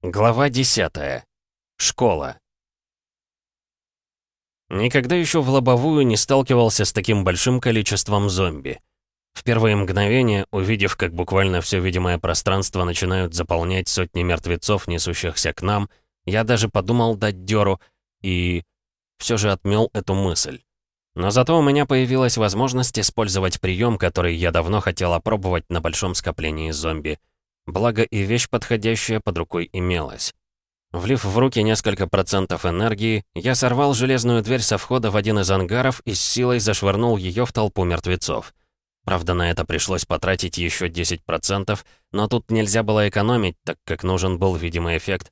Глава 10. Школа. Никогда еще в лобовую не сталкивался с таким большим количеством зомби. В первые мгновения, увидев, как буквально все видимое пространство начинают заполнять сотни мертвецов, несущихся к нам, я даже подумал дать дёру и... все же отмел эту мысль. Но зато у меня появилась возможность использовать прием, который я давно хотел опробовать на большом скоплении зомби — Благо и вещь подходящая под рукой имелась. Влив в руки несколько процентов энергии, я сорвал железную дверь со входа в один из ангаров и с силой зашвырнул ее в толпу мертвецов. Правда, на это пришлось потратить еще 10%, но тут нельзя было экономить, так как нужен был видимый эффект.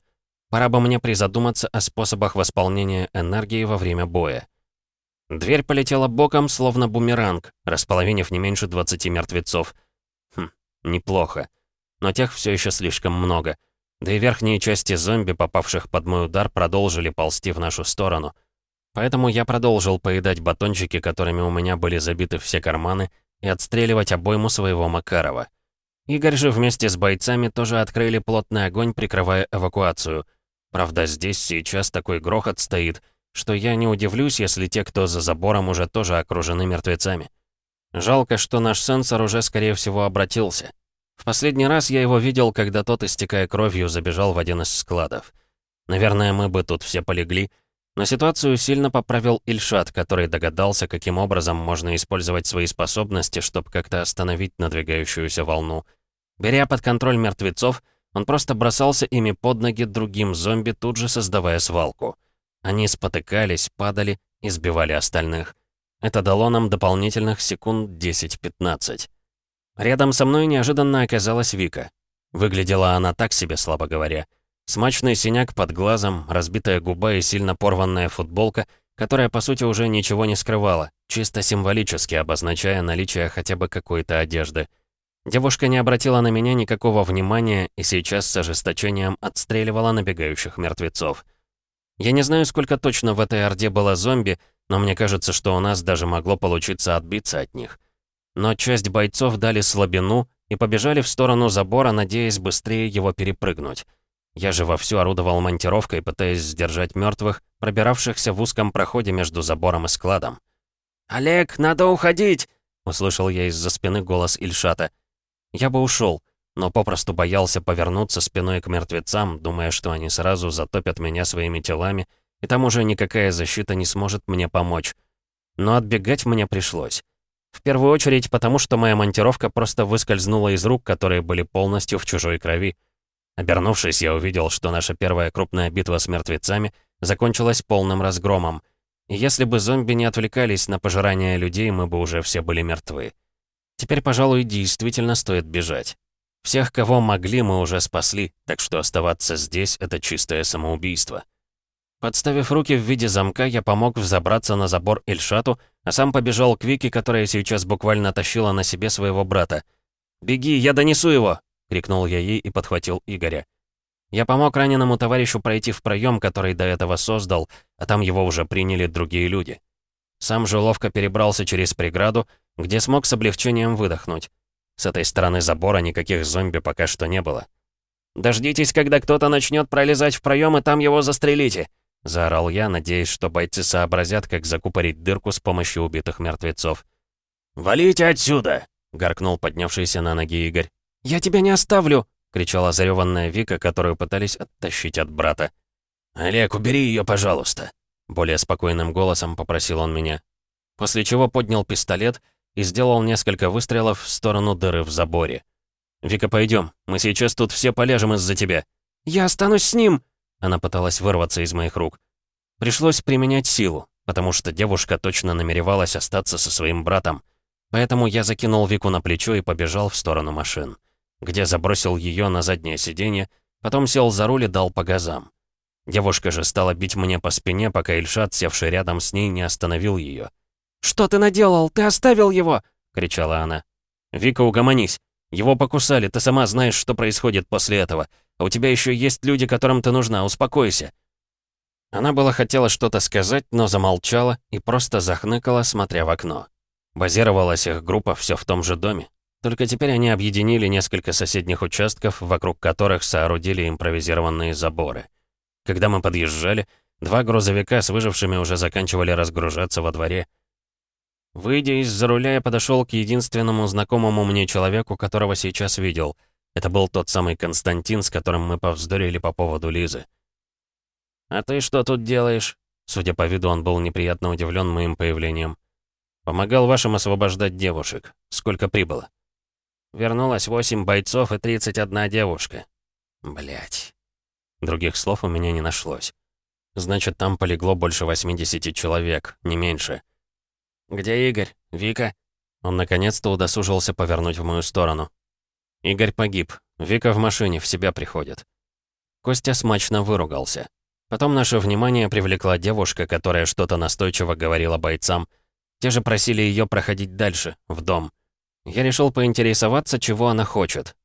Пора бы мне призадуматься о способах восполнения энергии во время боя. Дверь полетела боком, словно бумеранг, располовинив не меньше 20 мертвецов. Хм, неплохо но тех все еще слишком много. Да и верхние части зомби, попавших под мой удар, продолжили ползти в нашу сторону. Поэтому я продолжил поедать батончики, которыми у меня были забиты все карманы, и отстреливать обойму своего Макарова. Игорь же вместе с бойцами тоже открыли плотный огонь, прикрывая эвакуацию. Правда, здесь сейчас такой грохот стоит, что я не удивлюсь, если те, кто за забором, уже тоже окружены мертвецами. Жалко, что наш сенсор уже, скорее всего, обратился. В последний раз я его видел, когда тот, истекая кровью, забежал в один из складов. Наверное, мы бы тут все полегли, но ситуацию сильно поправил Ильшат, который догадался, каким образом можно использовать свои способности, чтобы как-то остановить надвигающуюся волну. Беря под контроль мертвецов, он просто бросался ими под ноги другим зомби, тут же создавая свалку. Они спотыкались, падали и сбивали остальных. Это дало нам дополнительных секунд 10-15. Рядом со мной неожиданно оказалась Вика. Выглядела она так себе, слабо говоря. Смачный синяк под глазом, разбитая губа и сильно порванная футболка, которая, по сути, уже ничего не скрывала, чисто символически обозначая наличие хотя бы какой-то одежды. Девушка не обратила на меня никакого внимания и сейчас с ожесточением отстреливала набегающих мертвецов. Я не знаю, сколько точно в этой орде было зомби, но мне кажется, что у нас даже могло получиться отбиться от них но часть бойцов дали слабину и побежали в сторону забора, надеясь быстрее его перепрыгнуть. Я же вовсю орудовал монтировкой, пытаясь сдержать мертвых, пробиравшихся в узком проходе между забором и складом. «Олег, надо уходить!» — услышал я из-за спины голос Ильшата. Я бы ушел, но попросту боялся повернуться спиной к мертвецам, думая, что они сразу затопят меня своими телами, и там уже никакая защита не сможет мне помочь. Но отбегать мне пришлось. В первую очередь потому, что моя монтировка просто выскользнула из рук, которые были полностью в чужой крови. Обернувшись, я увидел, что наша первая крупная битва с мертвецами закончилась полным разгромом. И если бы зомби не отвлекались на пожирание людей, мы бы уже все были мертвы. Теперь, пожалуй, действительно стоит бежать. Всех, кого могли, мы уже спасли, так что оставаться здесь — это чистое самоубийство. Подставив руки в виде замка, я помог взобраться на забор Ильшату, а сам побежал к Вике, которая сейчас буквально тащила на себе своего брата. «Беги, я донесу его!» — крикнул я ей и подхватил Игоря. Я помог раненому товарищу пройти в проем, который до этого создал, а там его уже приняли другие люди. Сам же ловко перебрался через преграду, где смог с облегчением выдохнуть. С этой стороны забора никаких зомби пока что не было. «Дождитесь, когда кто-то начнет пролезать в проем, и там его застрелите!» — заорал я, надеясь, что бойцы сообразят, как закупорить дырку с помощью убитых мертвецов. «Валите отсюда!» — гаркнул поднявшийся на ноги Игорь. «Я тебя не оставлю!» — кричала зареванная Вика, которую пытались оттащить от брата. «Олег, убери ее, пожалуйста!» Более спокойным голосом попросил он меня. После чего поднял пистолет и сделал несколько выстрелов в сторону дыры в заборе. «Вика, пойдем, мы сейчас тут все полежем из-за тебя». «Я останусь с ним!» Она пыталась вырваться из моих рук. Пришлось применять силу, потому что девушка точно намеревалась остаться со своим братом. Поэтому я закинул Вику на плечо и побежал в сторону машин, где забросил ее на заднее сиденье, потом сел за руль и дал по газам. Девушка же стала бить мне по спине, пока Ильшат, севший рядом с ней, не остановил ее. «Что ты наделал? Ты оставил его!» — кричала она. «Вика, угомонись. Его покусали, ты сама знаешь, что происходит после этого. А у тебя еще есть люди, которым ты нужна, успокойся». Она была хотела что-то сказать, но замолчала и просто захныкала, смотря в окно. Базировалась их группа все в том же доме. Только теперь они объединили несколько соседних участков, вокруг которых соорудили импровизированные заборы. Когда мы подъезжали, два грузовика с выжившими уже заканчивали разгружаться во дворе. Выйдя из-за руля, я подошел к единственному знакомому мне человеку, которого сейчас видел. Это был тот самый Константин, с которым мы повздорили по поводу Лизы. «А ты что тут делаешь?» Судя по виду, он был неприятно удивлен моим появлением. «Помогал вашим освобождать девушек. Сколько прибыло?» Вернулось восемь бойцов и 31 девушка. Блять. Других слов у меня не нашлось. Значит, там полегло больше 80 человек, не меньше. «Где Игорь? Вика?» Он наконец-то удосужился повернуть в мою сторону. Игорь погиб. Вика в машине, в себя приходит. Костя смачно выругался. Потом наше внимание привлекла девушка, которая что-то настойчиво говорила бойцам. Те же просили ее проходить дальше, в дом. Я решил поинтересоваться, чего она хочет.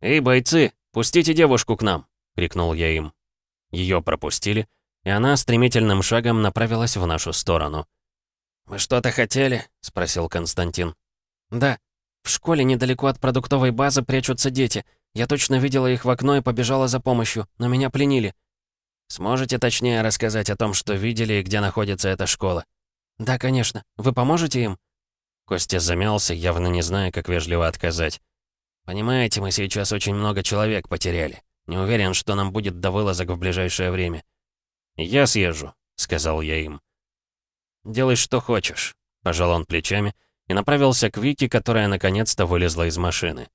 «Эй, бойцы, пустите девушку к нам!» — крикнул я им. Ее пропустили, и она стремительным шагом направилась в нашу сторону. «Вы что-то хотели?» — спросил Константин. «Да. В школе недалеко от продуктовой базы прячутся дети. Я точно видела их в окно и побежала за помощью, но меня пленили». «Сможете точнее рассказать о том, что видели и где находится эта школа?» «Да, конечно. Вы поможете им?» Костя замялся, явно не зная, как вежливо отказать. «Понимаете, мы сейчас очень много человек потеряли. Не уверен, что нам будет до вылазок в ближайшее время». «Я съезжу», — сказал я им. «Делай, что хочешь», — пожал он плечами и направился к Вике, которая наконец-то вылезла из машины.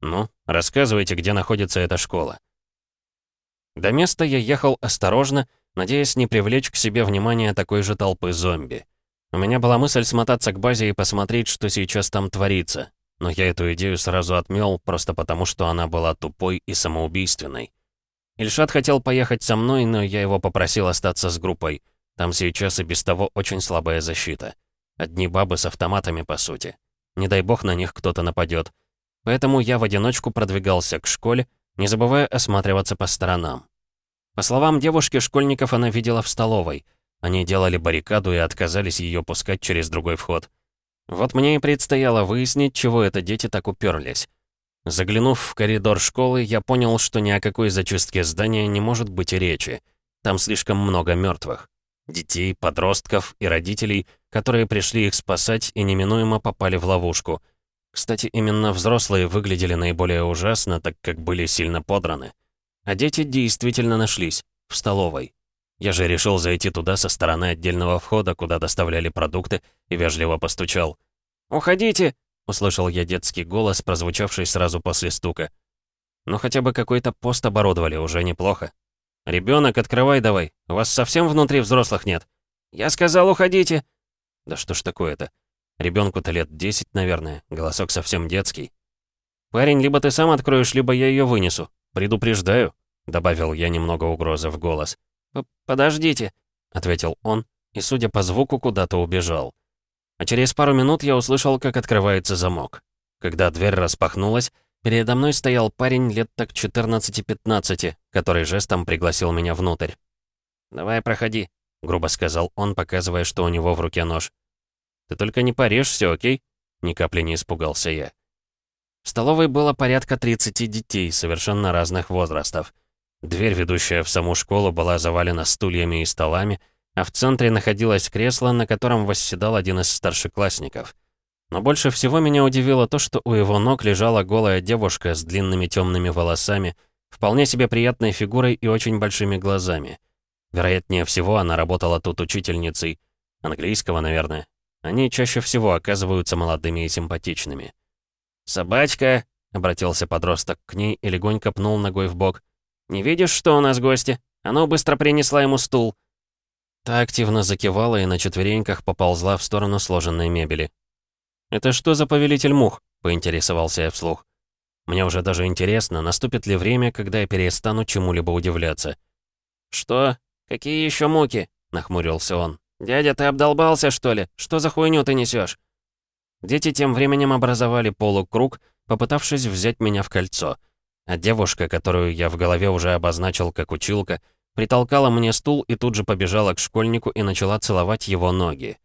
«Ну, рассказывайте, где находится эта школа». До места я ехал осторожно, надеясь не привлечь к себе внимание такой же толпы зомби. У меня была мысль смотаться к базе и посмотреть, что сейчас там творится. Но я эту идею сразу отмел, просто потому что она была тупой и самоубийственной. Ильшат хотел поехать со мной, но я его попросил остаться с группой. Там сейчас и без того очень слабая защита. Одни бабы с автоматами, по сути. Не дай бог на них кто-то нападет. Поэтому я в одиночку продвигался к школе, не забывая осматриваться по сторонам. По словам девушки, школьников она видела в столовой — они делали баррикаду и отказались ее пускать через другой вход. Вот мне и предстояло выяснить, чего это дети так уперлись. Заглянув в коридор школы, я понял, что ни о какой зачистке здания не может быть речи. Там слишком много мертвых. Детей, подростков и родителей, которые пришли их спасать и неминуемо попали в ловушку. Кстати, именно взрослые выглядели наиболее ужасно, так как были сильно подраны. А дети действительно нашлись, в столовой. Я же решил зайти туда со стороны отдельного входа, куда доставляли продукты, и вежливо постучал. «Уходите!» — услышал я детский голос, прозвучавший сразу после стука. «Ну хотя бы какой-то пост оборудовали, уже неплохо. Ребенок, открывай давай, у вас совсем внутри взрослых нет?» «Я сказал, уходите!» «Да что ж такое-то? Ребенку-то лет 10, наверное, голосок совсем детский». «Парень, либо ты сам откроешь, либо я ее вынесу. Предупреждаю», — добавил я немного угрозы в голос. «Подождите», — ответил он, и, судя по звуку, куда-то убежал. А через пару минут я услышал, как открывается замок. Когда дверь распахнулась, передо мной стоял парень лет так 14-15, который жестом пригласил меня внутрь. «Давай, проходи», — грубо сказал он, показывая, что у него в руке нож. «Ты только не порежься, окей?» Ни капли не испугался я. В столовой было порядка 30 детей, совершенно разных возрастов. Дверь, ведущая в саму школу, была завалена стульями и столами, а в центре находилось кресло, на котором восседал один из старшеклассников. Но больше всего меня удивило то, что у его ног лежала голая девушка с длинными темными волосами, вполне себе приятной фигурой и очень большими глазами. Вероятнее всего, она работала тут учительницей. Английского, наверное. Они чаще всего оказываются молодыми и симпатичными. «Собачка!» — обратился подросток к ней и легонько пнул ногой в бок. «Не видишь, что у нас гости? Оно быстро принесла ему стул». Та активно закивала и на четвереньках поползла в сторону сложенной мебели. «Это что за повелитель мух?» — поинтересовался я вслух. Мне уже даже интересно, наступит ли время, когда я перестану чему-либо удивляться. «Что? Какие еще муки?» — нахмурился он. «Дядя, ты обдолбался, что ли? Что за хуйню ты несешь? Дети тем временем образовали полукруг, попытавшись взять меня в кольцо. А девушка, которую я в голове уже обозначил как училка, притолкала мне стул и тут же побежала к школьнику и начала целовать его ноги.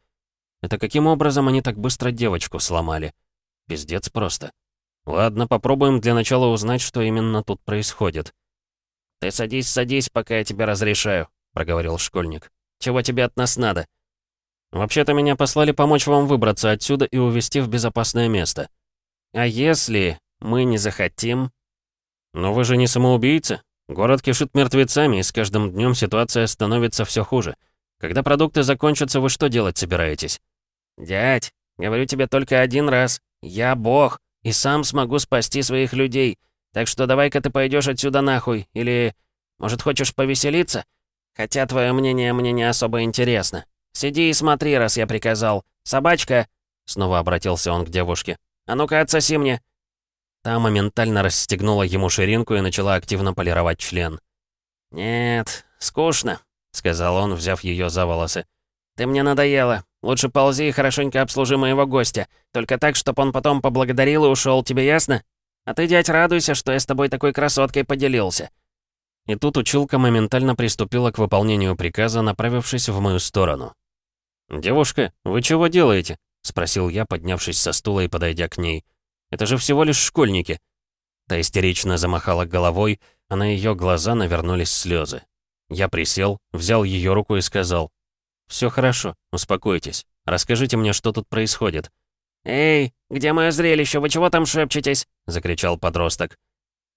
Это каким образом они так быстро девочку сломали? Пиздец просто. Ладно, попробуем для начала узнать, что именно тут происходит. «Ты садись, садись, пока я тебе разрешаю», — проговорил школьник. «Чего тебе от нас надо?» «Вообще-то меня послали помочь вам выбраться отсюда и увезти в безопасное место». «А если мы не захотим?» «Но вы же не самоубийца. Город кишит мертвецами, и с каждым днем ситуация становится все хуже. Когда продукты закончатся, вы что делать собираетесь?» «Дядь, говорю тебе только один раз. Я бог, и сам смогу спасти своих людей. Так что давай-ка ты пойдешь отсюда нахуй. Или, может, хочешь повеселиться? Хотя твое мнение мне не особо интересно. Сиди и смотри, раз я приказал. Собачка!» Снова обратился он к девушке. «А ну-ка, отсоси мне!» Та моментально расстегнула ему ширинку и начала активно полировать член. «Нет, скучно», — сказал он, взяв ее за волосы. «Ты мне надоела. Лучше ползи и хорошенько обслужи моего гостя. Только так, чтобы он потом поблагодарил и ушел. Тебе ясно? А ты, дядь, радуйся, что я с тобой такой красоткой поделился». И тут училка моментально приступила к выполнению приказа, направившись в мою сторону. «Девушка, вы чего делаете?» — спросил я, поднявшись со стула и подойдя к ней. Это же всего лишь школьники». Та истерично замахала головой, а на ее глаза навернулись слезы. Я присел, взял ее руку и сказал. «Все хорошо, успокойтесь. Расскажите мне, что тут происходит». «Эй, где мое зрелище? Вы чего там шепчетесь?» — закричал подросток.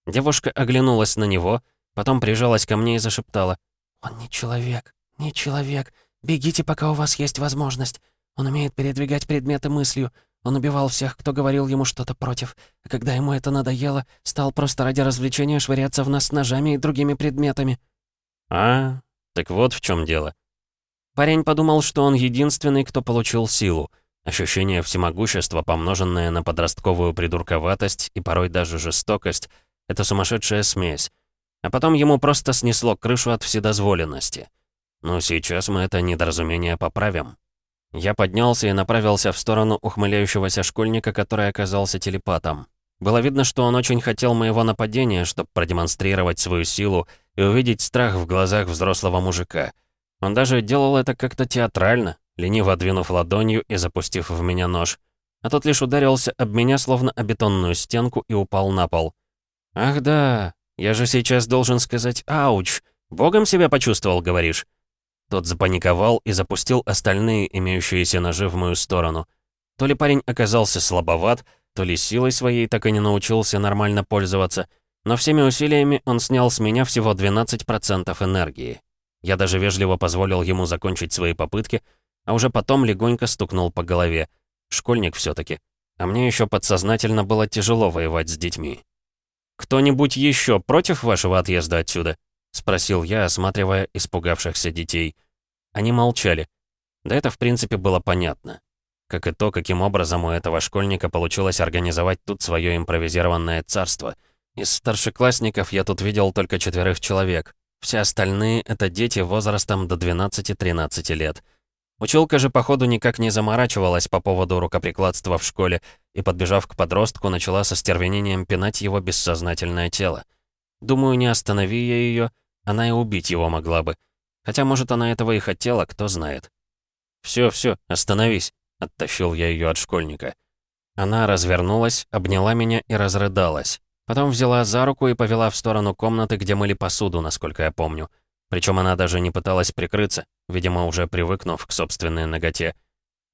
Девушка оглянулась на него, потом прижалась ко мне и зашептала. «Он не человек, не человек. Бегите, пока у вас есть возможность. Он умеет передвигать предметы мыслью. Он убивал всех, кто говорил ему что-то против. А когда ему это надоело, стал просто ради развлечения швыряться в нас ножами и другими предметами. А, так вот в чем дело. Парень подумал, что он единственный, кто получил силу. Ощущение всемогущества, помноженное на подростковую придурковатость и порой даже жестокость, это сумасшедшая смесь. А потом ему просто снесло крышу от вседозволенности. Но сейчас мы это недоразумение поправим. Я поднялся и направился в сторону ухмыляющегося школьника, который оказался телепатом. Было видно, что он очень хотел моего нападения, чтобы продемонстрировать свою силу и увидеть страх в глазах взрослого мужика. Он даже делал это как-то театрально, лениво двинув ладонью и запустив в меня нож. А тот лишь ударился об меня, словно о бетонную стенку, и упал на пол. «Ах да, я же сейчас должен сказать «ауч». Богом себя почувствовал, говоришь?» Тот запаниковал и запустил остальные имеющиеся ножи в мою сторону. То ли парень оказался слабоват, то ли силой своей так и не научился нормально пользоваться, но всеми усилиями он снял с меня всего 12% энергии. Я даже вежливо позволил ему закончить свои попытки, а уже потом легонько стукнул по голове. Школьник все таки А мне еще подсознательно было тяжело воевать с детьми. «Кто-нибудь еще против вашего отъезда отсюда?» — спросил я, осматривая испугавшихся детей. Они молчали. Да это, в принципе, было понятно. Как и то, каким образом у этого школьника получилось организовать тут свое импровизированное царство. Из старшеклассников я тут видел только четверых человек. Все остальные — это дети возрастом до 12-13 лет. Училка же, походу, никак не заморачивалась по поводу рукоприкладства в школе и, подбежав к подростку, начала со стервенением пинать его бессознательное тело. Думаю, не останови я ее, она и убить его могла бы. Хотя, может, она этого и хотела, кто знает. «Всё, всё, остановись», — оттащил я её от школьника. Она развернулась, обняла меня и разрыдалась. Потом взяла за руку и повела в сторону комнаты, где мыли посуду, насколько я помню. Причем она даже не пыталась прикрыться, видимо, уже привыкнув к собственной ноготе.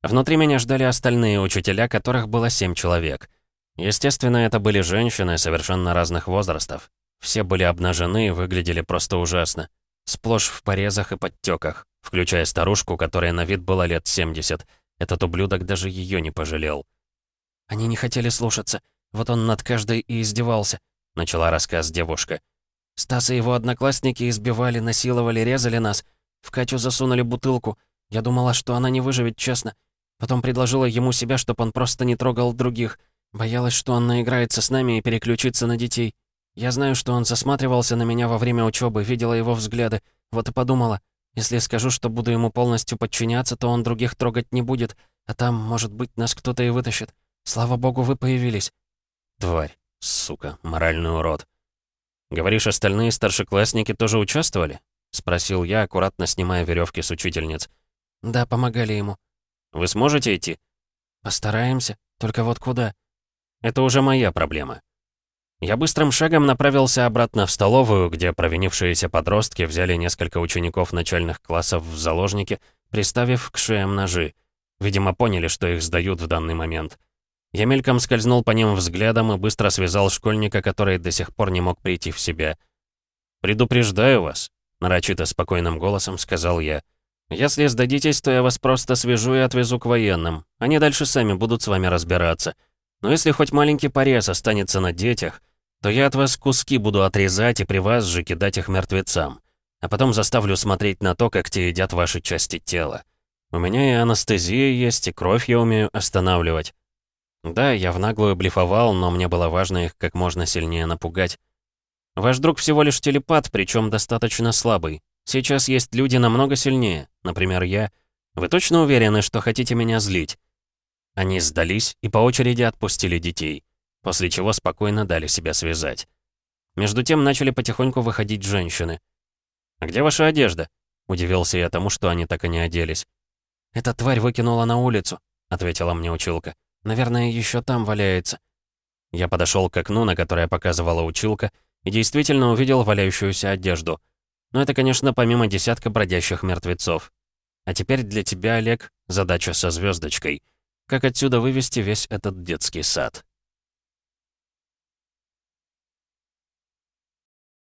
Внутри меня ждали остальные учителя, которых было семь человек. Естественно, это были женщины совершенно разных возрастов. Все были обнажены и выглядели просто ужасно. Сплошь в порезах и подтеках, включая старушку, которая на вид была лет 70. Этот ублюдок даже ее не пожалел. «Они не хотели слушаться. Вот он над каждой и издевался», — начала рассказ девушка. «Стас и его одноклассники избивали, насиловали, резали нас. В Катю засунули бутылку. Я думала, что она не выживет, честно. Потом предложила ему себя, чтобы он просто не трогал других. Боялась, что он наиграется с нами и переключится на детей. Я знаю, что он засматривался на меня во время учебы, видела его взгляды. Вот и подумала, если скажу, что буду ему полностью подчиняться, то он других трогать не будет, а там, может быть, нас кто-то и вытащит. Слава богу, вы появились. Тварь, сука, моральный урод. Говоришь, остальные старшеклассники тоже участвовали? Спросил я, аккуратно снимая веревки с учительниц. Да, помогали ему. Вы сможете идти? Постараемся. Только вот куда? Это уже моя проблема. Я быстрым шагом направился обратно в столовую, где провинившиеся подростки взяли несколько учеников начальных классов в заложники, приставив к шеям ножи. Видимо, поняли, что их сдают в данный момент. Я мельком скользнул по ним взглядом и быстро связал школьника, который до сих пор не мог прийти в себя. «Предупреждаю вас», — нарочито спокойным голосом сказал я. «Если сдадитесь, то я вас просто свяжу и отвезу к военным. Они дальше сами будут с вами разбираться. Но если хоть маленький порез останется на детях, то я от вас куски буду отрезать и при вас же кидать их мертвецам. А потом заставлю смотреть на то, как те едят ваши части тела. У меня и анестезия есть, и кровь я умею останавливать. Да, я в наглую блефовал, но мне было важно их как можно сильнее напугать. Ваш друг всего лишь телепат, причем достаточно слабый. Сейчас есть люди намного сильнее, например, я. Вы точно уверены, что хотите меня злить?» Они сдались и по очереди отпустили детей, после чего спокойно дали себя связать. Между тем начали потихоньку выходить женщины. «А где ваша одежда?» — удивился я тому, что они так и не оделись. «Эта тварь выкинула на улицу», — ответила мне училка. «Наверное, еще там валяется». Я подошел к окну, на которое показывала училка, и действительно увидел валяющуюся одежду. Но это, конечно, помимо десятка бродящих мертвецов. А теперь для тебя, Олег, задача со звездочкой. Как отсюда вывести весь этот детский сад?